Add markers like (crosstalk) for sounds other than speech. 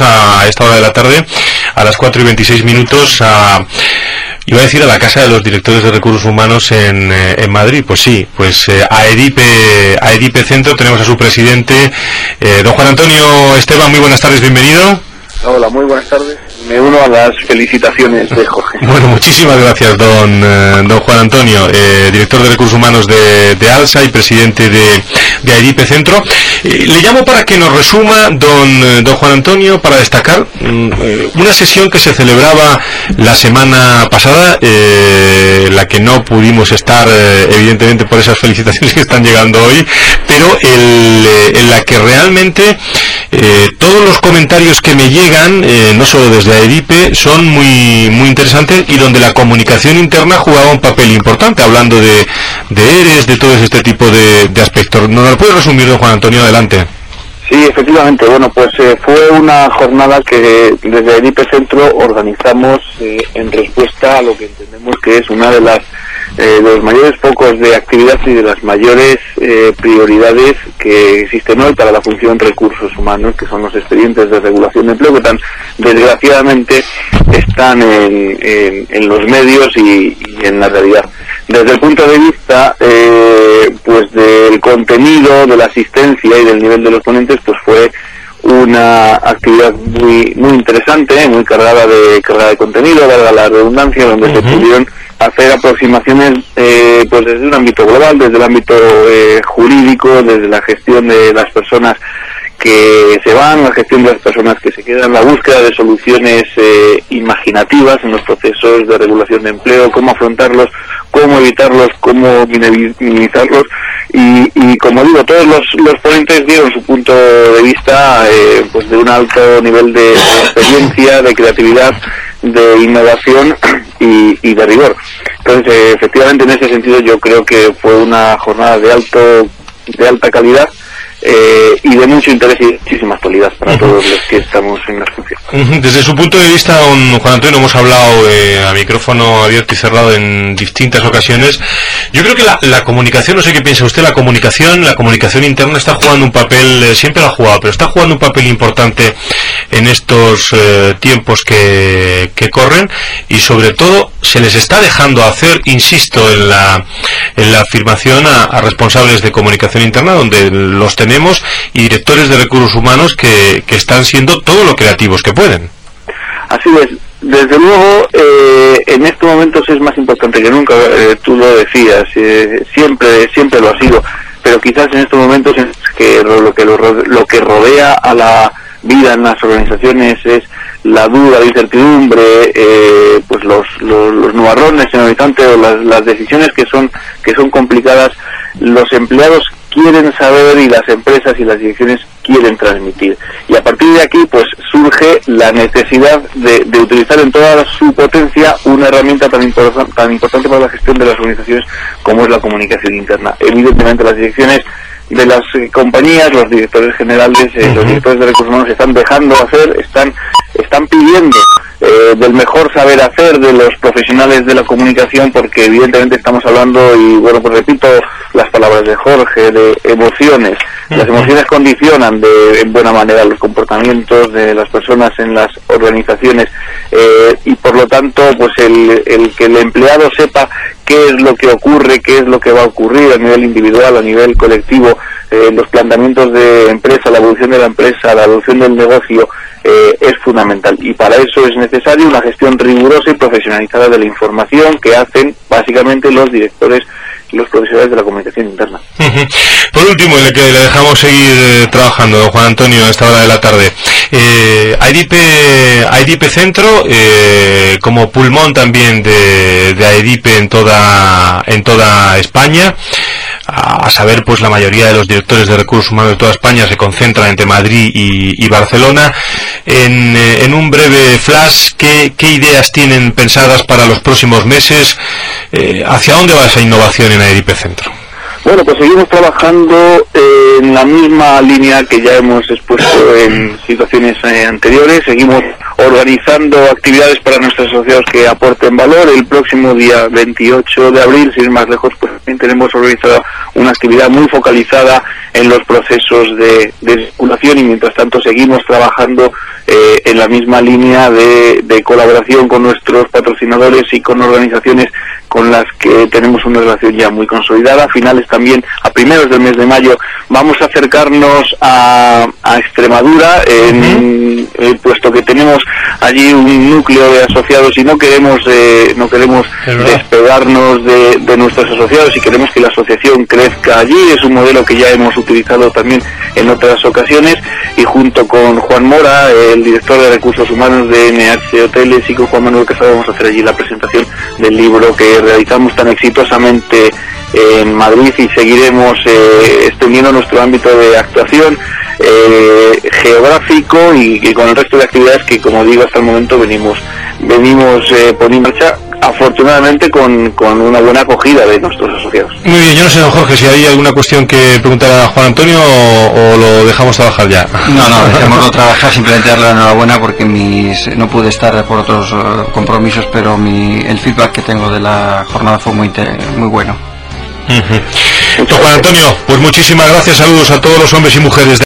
a esta hora de la tarde, a las 4 y 26 minutos, a, iba a decir a la Casa de los Directores de Recursos Humanos en, eh, en Madrid. Pues sí, pues eh, a, Edipe, a Edipe Centro tenemos a su presidente, eh, don Juan Antonio Esteban, muy buenas tardes, bienvenido. Hola, muy buenas tardes me uno a las felicitaciones de Jorge. (laughs) Bueno, muchísimas gracias, don, eh, don Juan Antonio, eh, director de Recursos Humanos de, ALSA y presidente de, de AIDIPE Centro. Eh, le llamo para que nos resuma, don, don Juan Antonio, para destacar mm, una sesión que se celebraba la semana pasada, la que no pudimos estar, evidentemente, por esas felicitaciones que están llegando hoy, pero en la que realmente todos los comentarios que me llegan, no solo desde EDIPE son muy, muy interesantes y donde la comunicación interna jugaba un papel importante, hablando de, de ERES, de todo este tipo de, aspectos. ¿Nos lo puede resumir, don Juan Antonio? Adelante. Sí, efectivamente. Bueno, pues eh, fue una jornada que desde EDIPE Centro organizamos eh, en respuesta a lo que entendemos que es una de las eh, los mayores focos de actividad y de las mayores eh, prioridades que existen hoy para la función recursos humanos, que son los expedientes de regulación de empleo, que tan desgraciadamente están en, los medios y, en la realidad. Desde el punto de vista eh, pues del contenido, de la asistencia y del nivel de los ponentes, pues fue una actividad muy muy interesante, muy cargada de cargada de contenido, valga la redundancia, donde se pudieron hacer aproximaciones eh, pues desde un ámbito global, desde el ámbito eh, jurídico, desde la gestión de las personas que se van, la gestión de las personas que se quedan, la búsqueda de soluciones eh, imaginativas en los procesos de regulación de empleo, cómo afrontarlos, cómo evitarlos, cómo minimizarlos y, y como digo, todos los, ponentes dieron su punto de vista pues de un alto nivel de experiencia, de creatividad, de innovación (clears throat) y, de rigor. Entonces, eh, efectivamente, en ese sentido, yo creo que fue una jornada de alto de alta calidad eh, y de mucho interés y muchísima actualidad para todos los que estamos en la función. Desde su punto de vista, don Juan Antonio, hemos hablado eh, a micrófono abierto y cerrado en distintas ocasiones. Yo creo que la, comunicación, no sé qué piensa usted, la comunicación, la comunicación interna está jugando un papel, eh, siempre la ha jugado, pero está jugando un papel importante en estos tiempos que, que corren y sobre todo se les está dejando hacer, insisto, en la, en la afirmación a, a responsables de comunicación interna, donde los tenemos y directores de recursos humanos que, que están siendo todo lo creativos que pueden. Así es. Desde luego, eh, en estos momentos es más importante que nunca, eh, tú lo decías, eh, siempre, siempre lo ha sido, pero quizás en estos momentos en que lo que, lo, que rodea a la vida en las organizaciones es la duda, la incertidumbre, pues los, los, los nubarrones en el o las, las decisiones que son, que son complicadas, los empleados quieren saber y las empresas y las direcciones quieren transmitir. Y a partir de aquí, pues surge la necesidad de, utilizar en toda su potencia una herramienta tan, tan importante para la gestión de las organizaciones como es la comunicación interna. Evidentemente, las direcciones de las eh, compañías, los directores generales, eh, los directores de recursos humanos están dejando hacer, están, están pidiendo eh, del mejor saber hacer de los profesionales de la comunicación, porque evidentemente estamos hablando, y bueno, pues repito las palabras de Jorge, de emociones. Las emociones condicionan de en buena manera los comportamientos de las personas en las organizaciones eh, y por lo tanto, pues el, el que el empleado sepa qué es lo que ocurre, qué es lo que va a ocurrir a nivel individual, a nivel colectivo, eh, los planteamientos de empresa, la evolución de la empresa, la evolución del negocio, eh, es fundamental. Y para eso es necesaria una gestión rigurosa y profesionalizada de la información que hacen básicamente los directores y los profesionales de la comunicación interna. (laughs) Por último, que le dejamos seguir eh, trabajando, don Juan Antonio, a esta hora de la tarde. Eh, IDP, Centro, eh, como pulmón también de, de en toda, en toda España a, saber pues la mayoría de los directores de recursos humanos de toda España se concentran entre Madrid y, Barcelona. Eh, en, un breve flash, ¿qué, ideas tienen pensadas para los próximos meses? Eh, ¿Hacia dónde va esa innovación en AEDIP Centro? Bueno, pues seguimos trabajando en la misma línea que ya hemos expuesto en situaciones eh, anteriores. Seguimos organizando actividades para nuestros asociados que aporten valor. El próximo día 28 de abril, sin ir más lejos, pues también tenemos organizada una actividad muy focalizada en los procesos de, circulación y mientras tanto seguimos trabajando eh, en la misma línea de, de colaboración con nuestros patrocinadores y con organizaciones con las que tenemos una relación ya muy consolidada. A finales también, a primeros del mes de mayo, vamos a acercarnos a, Extremadura, en, eh, puesto que tenemos allí un núcleo de asociados y no queremos eh, no queremos despegarnos de, de, nuestros asociados y queremos que la asociación crezca allí. Es un modelo que ya hemos utilizado también en otras ocasiones y junto con Juan Mora, el director de recursos humanos de NH Hoteles y con Juan Manuel Casado vamos a hacer allí la presentación del libro que realizamos tan exitosamente en Madrid y seguiremos eh, extendiendo nuestro ámbito de actuación eh, geográfico y, con el resto de actividades que como digo hasta el momento venimos venimos eh, poniendo en marcha afortunadamente con, una buena acogida de nuestros asociados. Muy bien, yo no sé, don Jorge, si hay alguna cuestión que preguntar a Juan Antonio o, lo dejamos trabajar ya. No, no, (laughs) dejémoslo trabajar, simplemente darle la enhorabuena porque mis, no pude estar por otros eh, compromisos, pero mi, el feedback que tengo de la jornada fue muy, muy bueno. Juan Antonio, pues muchísimas gracias, saludos a todos los hombres y mujeres.